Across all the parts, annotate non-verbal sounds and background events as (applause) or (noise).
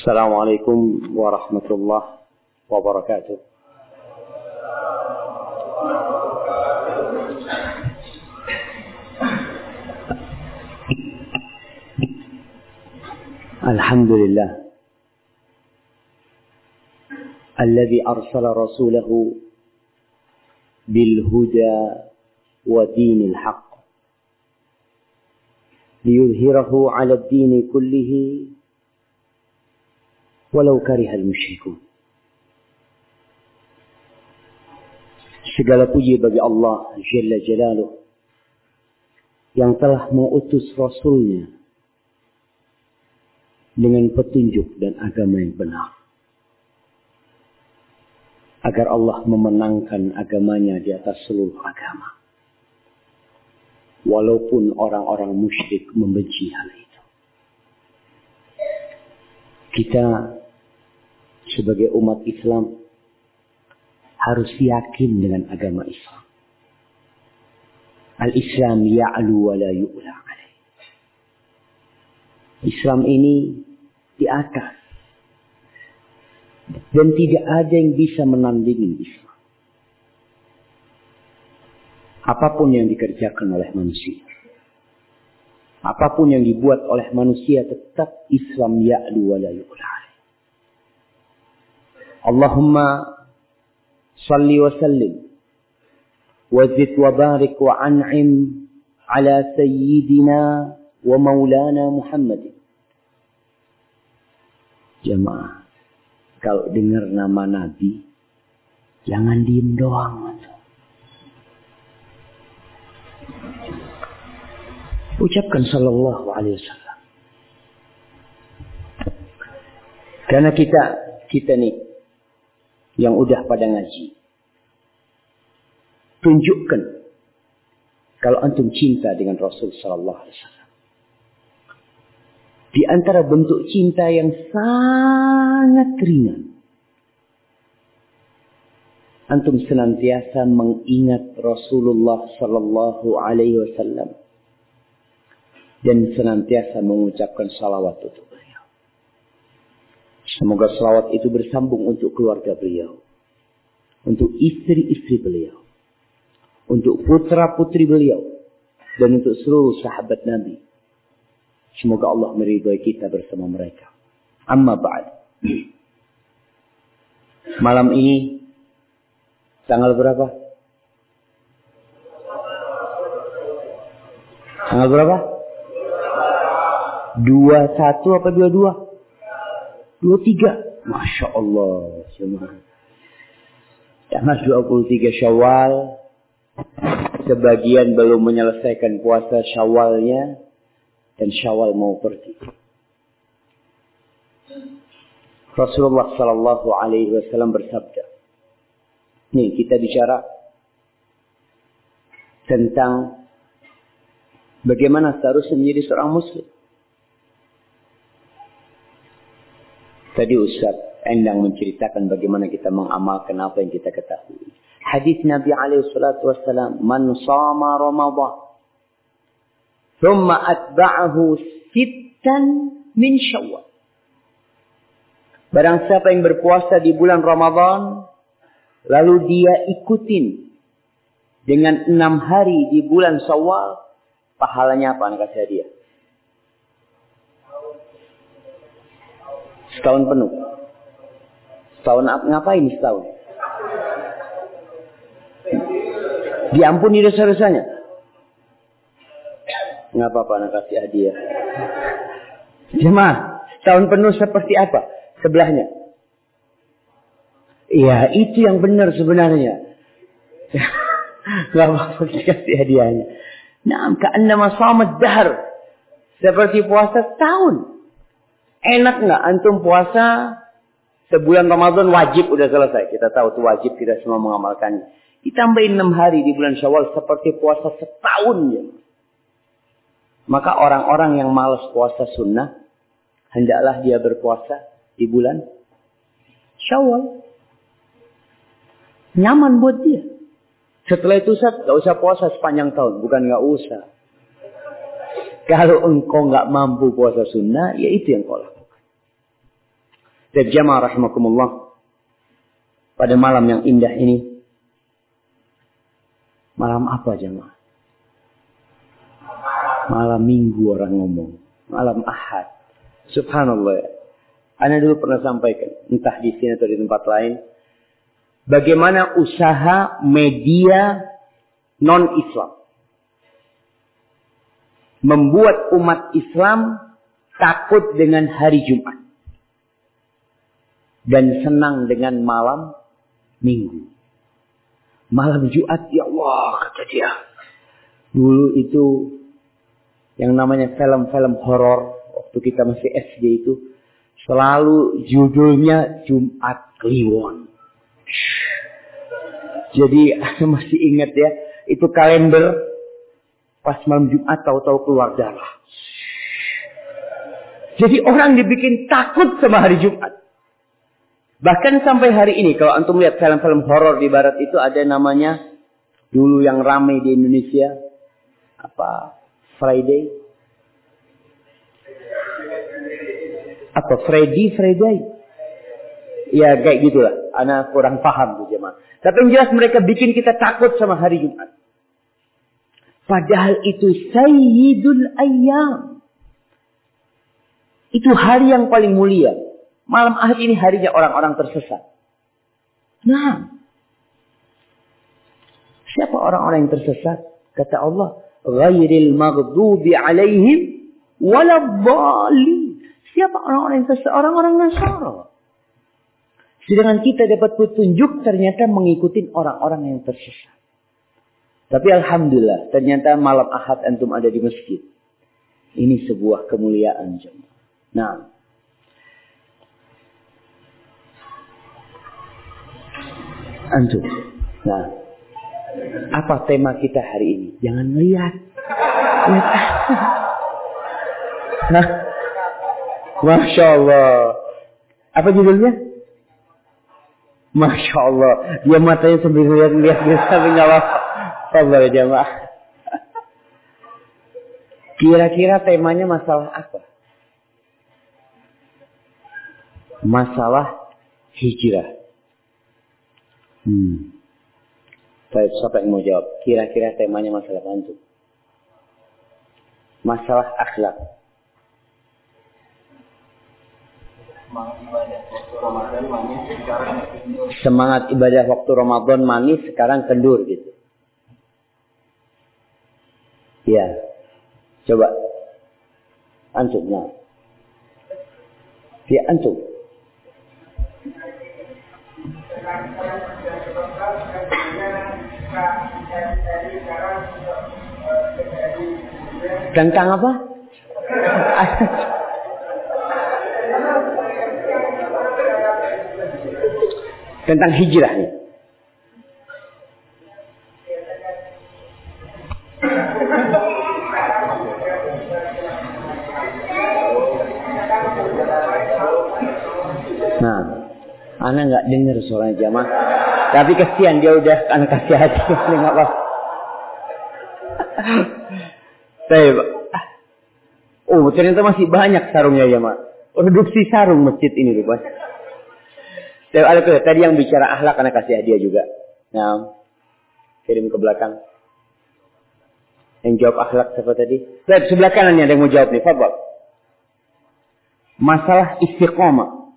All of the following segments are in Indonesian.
السلام عليكم ورحمة الله وبركاته. الحمد لله الذي أرسل رسوله بالهدى ودين الحق ليظهره على الدين كله walau karihal musyrikun. Segala puji bagi Allah Jalla Jalaluh yang telah mengutus Rasulnya dengan petunjuk dan agama yang benar. Agar Allah memenangkan agamanya di atas seluruh agama. Walaupun orang-orang musyrik membenci hal itu. Kita sebagai umat Islam harus yakin dengan agama Islam. Al-Islam ya'lu wa la yu'la alaih. Islam ini di atas. Dan tidak ada yang bisa menandingi Islam. Apa pun yang dikerjakan oleh manusia. Apa pun yang dibuat oleh manusia tetap Islam ya'lu wa la yu'la Allahumma salli wa sallim wa zid wa barik wa an'im ala sayyidina wa maulana Muhammadin. Jemaah, kalau dengar nama Nabi, jangan diem doang. Ucapkan sallallahu alaihi wasallam. Karena kita kita nih yang udah pada ngaji. Tunjukkan kalau antum cinta dengan Rasul Sallallahu Alaihi Wasallam. Di antara bentuk cinta yang sangat ringan. Antum senantiasa mengingat Rasulullah Sallallahu Alaihi Wasallam dan senantiasa mengucapkan salawat untuk Semoga selawat itu bersambung untuk keluarga beliau. Untuk istri-istri beliau. Untuk putra-putri beliau. Dan untuk seluruh sahabat Nabi. Semoga Allah meridhai kita bersama mereka. Amma ba'd. (clears throat) Malam ini tanggal berapa? Tanggal berapa? Dua satu apa dua dua? Dua tiga. Masya Allah. Tanggal 23 Syawal. Sebagian belum menyelesaikan puasa Syawalnya. Dan Syawal mau pergi. Rasulullah Sallallahu Alaihi Wasallam bersabda. Nih kita bicara tentang bagaimana seharusnya menjadi seorang muslim. Tadi Ustaz Endang menceritakan bagaimana kita mengamalkan apa yang kita ketahui. Hadis Nabi alaihi salatu wassalam, "Man sama Ramadan, thumma atba'ahu sittan min Syawal." Barang siapa yang berpuasa di bulan Ramadan, lalu dia ikutin dengan enam hari di bulan Syawal, pahalanya apa? Kata dia. Setahun penuh. Setahun ngapain setahun? Diampuni dosa-dosanya. Nggak apa-apa anak kasih hadiah. Jemaah, setahun penuh seperti apa? Sebelahnya. Iya, itu yang benar sebenarnya. (laughs) Gak apa-apa kasih hadiahnya. Nah, ka'annama samat dahar. Seperti puasa setahun. Enak nggak antum puasa sebulan Ramadan wajib udah selesai. Kita tahu itu wajib kita semua mengamalkannya. Ditambahin enam hari di bulan Syawal seperti puasa setahun ya. Maka orang-orang yang malas puasa sunnah hendaklah dia berpuasa di bulan Syawal. Nyaman buat dia. Setelah itu Ustaz, gak usah puasa sepanjang tahun. Bukan gak usah. Kalau engkau nggak mampu puasa sunnah, ya itu yang kau lakukan. Dan jamaah rahimakumullah. Pada malam yang indah ini. Malam apa jamaah? Malam minggu orang ngomong. Malam ahad. Subhanallah. Anda dulu pernah sampaikan. Entah di sini atau di tempat lain. Bagaimana usaha media non-Islam. Membuat umat Islam takut dengan hari Jumat. Dan senang dengan malam minggu. Malam Jumat, ya Allah, kata dia. Dulu itu yang namanya film-film horor waktu kita masih SD itu selalu judulnya Jumat Kliwon. Jadi (laughs) masih ingat ya, itu kalender pas malam Jumat tahu-tahu keluar darah. Jadi orang dibikin takut sama hari Jumat. Bahkan sampai hari ini kalau antum lihat film-film horor di barat itu ada namanya dulu yang ramai di Indonesia. Apa? Friday? Apa? Freddy Friday ya kayak gitulah. Anak kurang paham tuh jemaah. Tapi yang jelas mereka bikin kita takut sama hari Jumat padahal itu sayyidul ayyam itu hari yang paling mulia Malam ahad ini harinya orang-orang tersesat. Nah. Siapa orang-orang yang tersesat? Kata Allah. Ghairil maghdubi alaihim waladdallin. Siapa orang-orang yang tersesat? Orang-orang Nasara. Sedangkan kita dapat petunjuk ternyata mengikuti orang-orang yang tersesat. Tapi Alhamdulillah ternyata malam ahad antum ada di masjid. Ini sebuah kemuliaan jemaah. Nah, antum. Nah, apa tema kita hari ini? Jangan melihat. Lihat. (laughs) Nah, Masya Allah. Apa judulnya? Masya Allah. Dia matanya sambil lihat-lihat sambil nggak. Sabar jamaah. Kira-kira temanya masalah apa? Masalah hijrah. Hmm. Baik, siapa yang mau jawab? Kira-kira temanya masalah apa Masalah akhlak. Semangat ibadah waktu Ramadan manis sekarang kendur gitu. Ya. Coba. Antum, nah. Ya, antum. Tentang apa? (laughs) Tentang hijrah nih. Suara jamaah. Tapi kesian dia udah anak kasih hati, (laughs) nggak apa. Baik. Oh, ternyata masih banyak sarungnya ya, Mak. Produksi sarung masjid ini rupanya. Tadi yang bicara akhlak karena kasih hadiah juga. Nah, kirim ke belakang. Yang jawab akhlak siapa tadi? Lihat sebelah kanan ada yang mau jawab nih, Fadol. Masalah istiqomah.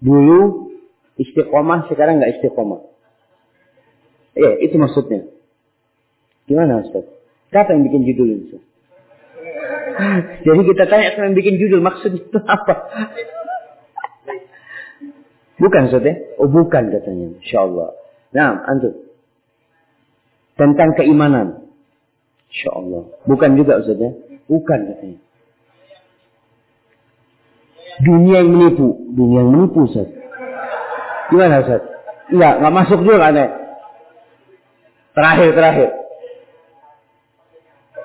Dulu istiqomah, sekarang nggak istiqomah. Ya, itu maksudnya. Gimana Ustaz? Siapa yang bikin judul ini? Jadi kita tanya sama yang bikin judul maksudnya itu apa? Bukan Ustaz ya? Oh bukan katanya. Insya Allah. Nah, antum. Tentang keimanan. Insya Allah. Bukan juga Ustaz ya? Bukan katanya. Dunia yang menipu. Dunia yang menipu Ustaz. Gimana Ustaz? Enggak, enggak masuk juga aneh. Terakhir, terakhir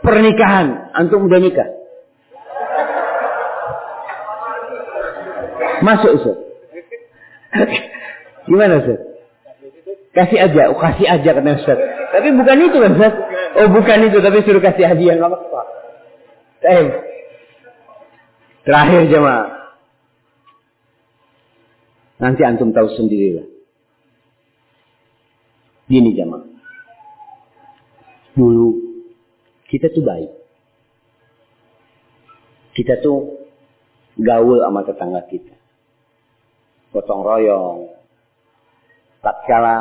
pernikahan. Antum udah nikah? Masuk Ustaz. (laughs) Gimana Ustaz? Kasih aja, oh, kasih aja kata Ustaz. Tapi bukan itu kan Ustaz? Oh bukan itu, tapi suruh kasih hadiah nggak apa-apa. Eh, terakhir jemaah. Nanti antum tahu sendirilah. Gini jamaah. Dulu kita tuh baik. Kita tuh gaul sama tetangga kita. Gotong royong. Tak kala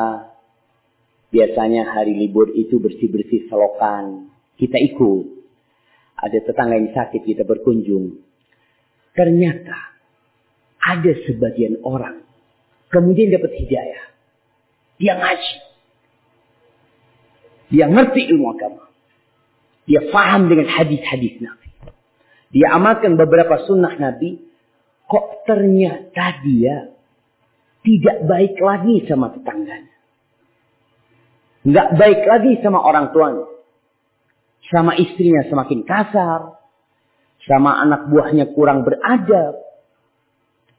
biasanya hari libur itu bersih-bersih selokan. Kita ikut. Ada tetangga yang sakit kita berkunjung. Ternyata ada sebagian orang kemudian dapat hidayah. Dia ngaji. Dia ngerti ilmu agama. Dia faham dengan hadis-hadis Nabi. Dia amalkan beberapa sunnah Nabi. Kok ternyata dia tidak baik lagi sama tetangganya. Nggak baik lagi sama orang tuanya. Sama istrinya semakin kasar. Sama anak buahnya kurang beradab.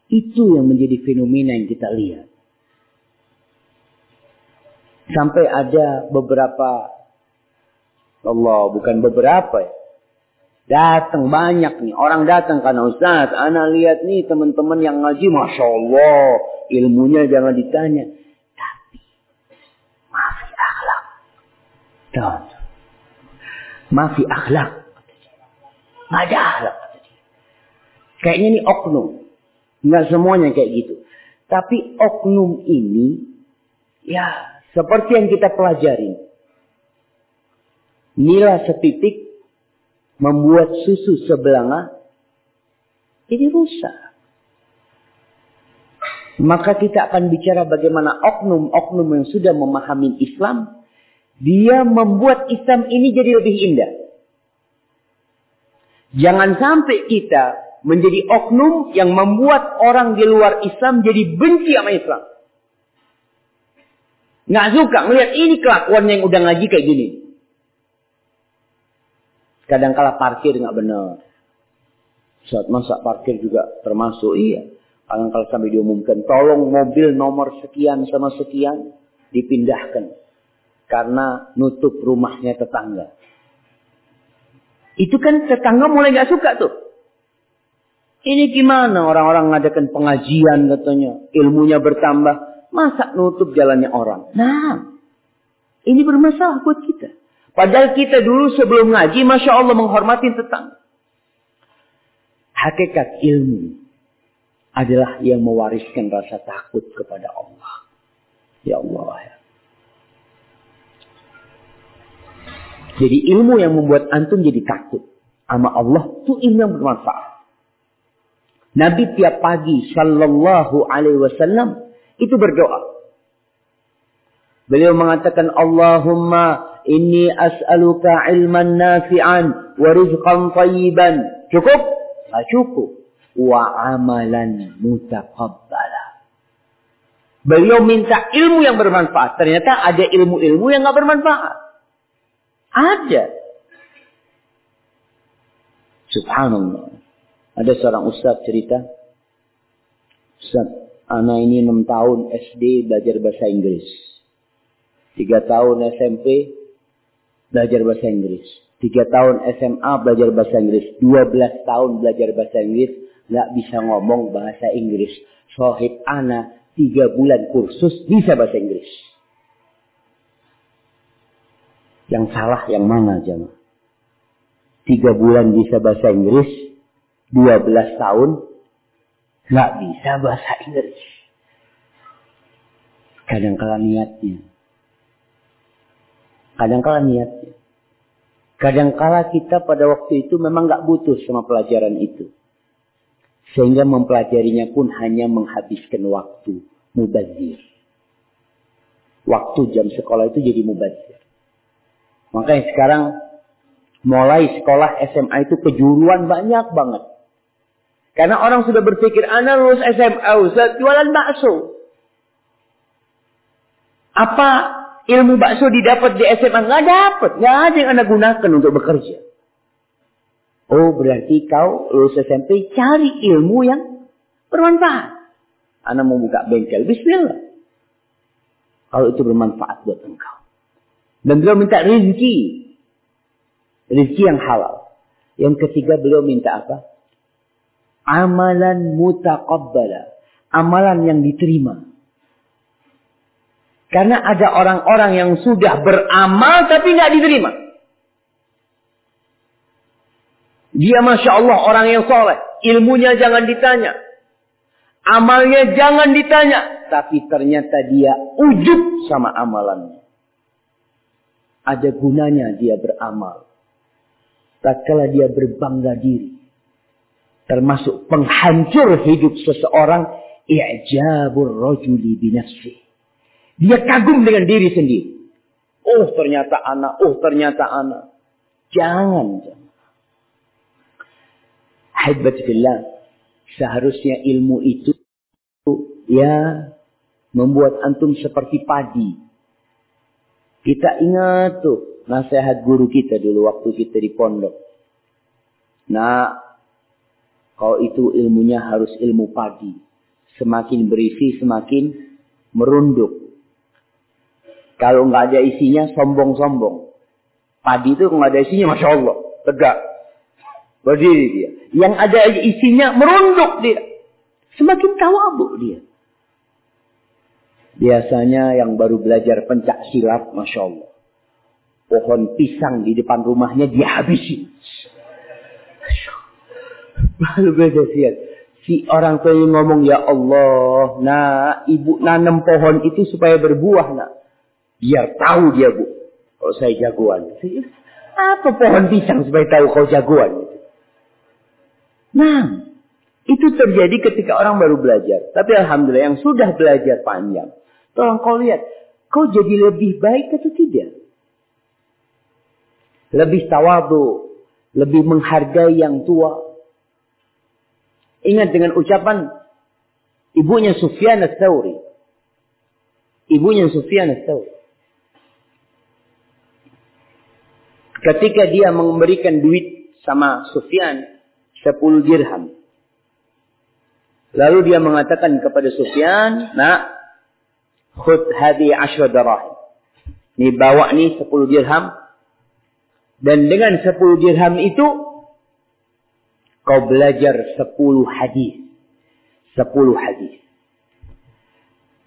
Itu yang menjadi fenomena yang kita lihat. Sampai ada beberapa Allah bukan beberapa ya. Datang banyak nih. Orang datang karena Ustaz. Anak lihat nih teman-teman yang ngaji. Masya Allah. Ilmunya jangan ditanya. Tapi. Maafi akhlak. Tuh. Maafi akhlak. Nggak ada akhlak. Kayaknya ini oknum. Nggak semuanya kayak gitu. Tapi oknum ini. Ya. Seperti yang kita pelajari. Nila setitik membuat susu sebelanga jadi rusak. Maka kita akan bicara bagaimana oknum-oknum yang sudah memahami Islam. Dia membuat Islam ini jadi lebih indah. Jangan sampai kita menjadi oknum yang membuat orang di luar Islam jadi benci sama Islam. Nggak suka melihat ini kelakuan yang udah ngaji kayak gini. Kadang-kala parkir nggak benar. Saat masa parkir juga termasuk iya. Kadang-kala sampai diumumkan, tolong mobil nomor sekian sama sekian dipindahkan. Karena nutup rumahnya tetangga. Itu kan tetangga mulai nggak suka tuh. Ini gimana orang-orang ngadakan pengajian katanya. Ilmunya bertambah. Masa nutup jalannya orang? Nah, ini bermasalah buat kita. Padahal kita dulu sebelum ngaji, Masya Allah menghormati tetangga. Hakikat ilmu adalah yang mewariskan rasa takut kepada Allah. Ya Allah. Ya. Jadi ilmu yang membuat antum jadi takut sama Allah itu ilmu yang bermanfaat. Nabi tiap pagi sallallahu alaihi wasallam itu berdoa. Beliau mengatakan Allahumma Inni as'aluka ilman nafi'an wa rizqan tayyiban. Cukup? Tidak cukup. Wa amalan mutaqabbala. Beliau minta ilmu yang bermanfaat. Ternyata ada ilmu-ilmu yang nggak bermanfaat. Ada. Subhanallah. Ada seorang ustaz cerita. Ustaz, anak ini 6 tahun SD belajar bahasa Inggris. 3 tahun SMP belajar bahasa Inggris. Tiga tahun SMA belajar bahasa Inggris. Dua belas tahun belajar bahasa Inggris. Nggak bisa ngomong bahasa Inggris. Sohib Ana tiga bulan kursus bisa bahasa Inggris. Yang salah yang mana jemaah? Tiga bulan bisa bahasa Inggris. Dua belas tahun nggak bisa bahasa Inggris. Kadang-kala niatnya Kadang-kala niatnya. Kadang-kala kita pada waktu itu memang nggak butuh sama pelajaran itu. Sehingga mempelajarinya pun hanya menghabiskan waktu. Mubazir. Waktu jam sekolah itu jadi mubazir. Makanya sekarang mulai sekolah SMA itu kejuruan banyak banget. Karena orang sudah berpikir, anak lulus SMA, Ustaz, jualan bakso. Apa ilmu bakso didapat di SMA nggak dapat, nggak ada yang anda gunakan untuk bekerja. Oh berarti kau lulus SMP cari ilmu yang bermanfaat. Anda mau buka bengkel, Bismillah. Kalau itu bermanfaat buat engkau. Dan beliau minta rezeki. Rezeki yang halal. Yang ketiga beliau minta apa? Amalan mutaqabbala. amalan yang diterima. Karena ada orang-orang yang sudah beramal tapi nggak diterima. Dia Masya Allah orang yang soleh. Ilmunya jangan ditanya. Amalnya jangan ditanya. Tapi ternyata dia ujub sama amalannya. Ada gunanya dia beramal. Tatkala dia berbangga diri. Termasuk penghancur hidup seseorang. I'jabur rajuli binafsih. Dia kagum dengan diri sendiri. Oh ternyata anak, oh ternyata anak. Jangan, jangan. Seharusnya ilmu itu ya membuat antum seperti padi. Kita ingat tuh nasihat guru kita dulu waktu kita di pondok. Nah, kalau itu ilmunya harus ilmu padi. Semakin berisi semakin merunduk. Kalau nggak ada isinya, sombong-sombong. Padi itu nggak ada isinya, masya Allah, tegak. Berdiri dia. Yang ada isinya merunduk dia. Semakin tawabu dia. Biasanya yang baru belajar pencak silat, masya Allah. Pohon pisang di depan rumahnya dia habisin. Baru belajar silat. Si orang tua yang ngomong, ya Allah, nah ibu nanam pohon itu supaya berbuah, nak. Biar tahu dia bu. Kalau saya jagoan. Apa pohon pisang supaya tahu kau jagoan? Nah, itu terjadi ketika orang baru belajar. Tapi Alhamdulillah yang sudah belajar panjang. Tolong kau lihat. Kau jadi lebih baik atau tidak? Lebih tawadu. Lebih menghargai yang tua. Ingat dengan ucapan ibunya Sufyan al-Thawri. Ibunya Sufyan. Ketika dia memberikan duit sama Sufyan 10 dirham. Lalu dia mengatakan kepada Sufyan, "Nak, khud hadi ashra darahim." Ini bawa nih 10 dirham. Dan dengan 10 dirham itu kau belajar 10 hadis. 10 hadis.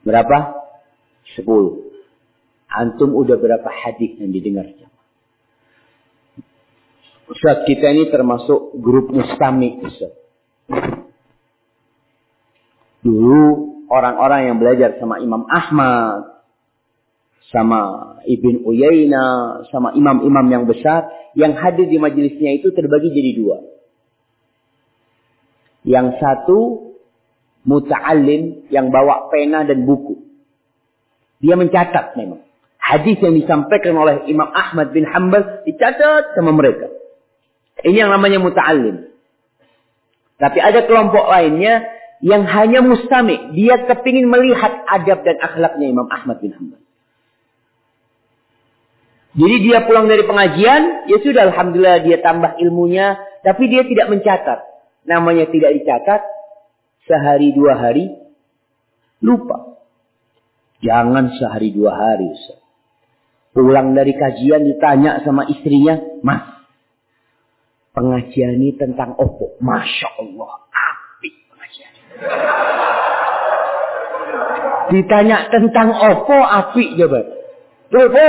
Berapa? 10. Antum udah berapa hadis yang didengar? Ustaz kita ini termasuk grup mustami Ustaz. Dulu orang-orang yang belajar sama Imam Ahmad, sama Ibn Uyayna, sama imam-imam yang besar, yang hadir di majelisnya itu terbagi jadi dua. Yang satu muta'alim yang bawa pena dan buku. Dia mencatat memang. Hadis yang disampaikan oleh Imam Ahmad bin Hanbal dicatat sama mereka. Ini yang namanya muta'alim. Tapi ada kelompok lainnya yang hanya mustami. Dia kepingin melihat adab dan akhlaknya Imam Ahmad bin Hanbal. Jadi dia pulang dari pengajian, ya sudah Alhamdulillah dia tambah ilmunya. Tapi dia tidak mencatat. Namanya tidak dicatat. Sehari dua hari, lupa. Jangan sehari dua hari. Pulang dari kajian ditanya sama istrinya, Mas, pengajian ini tentang opo. Masya Allah, api pengajian. Ditanya tentang opo, api coba. Opo,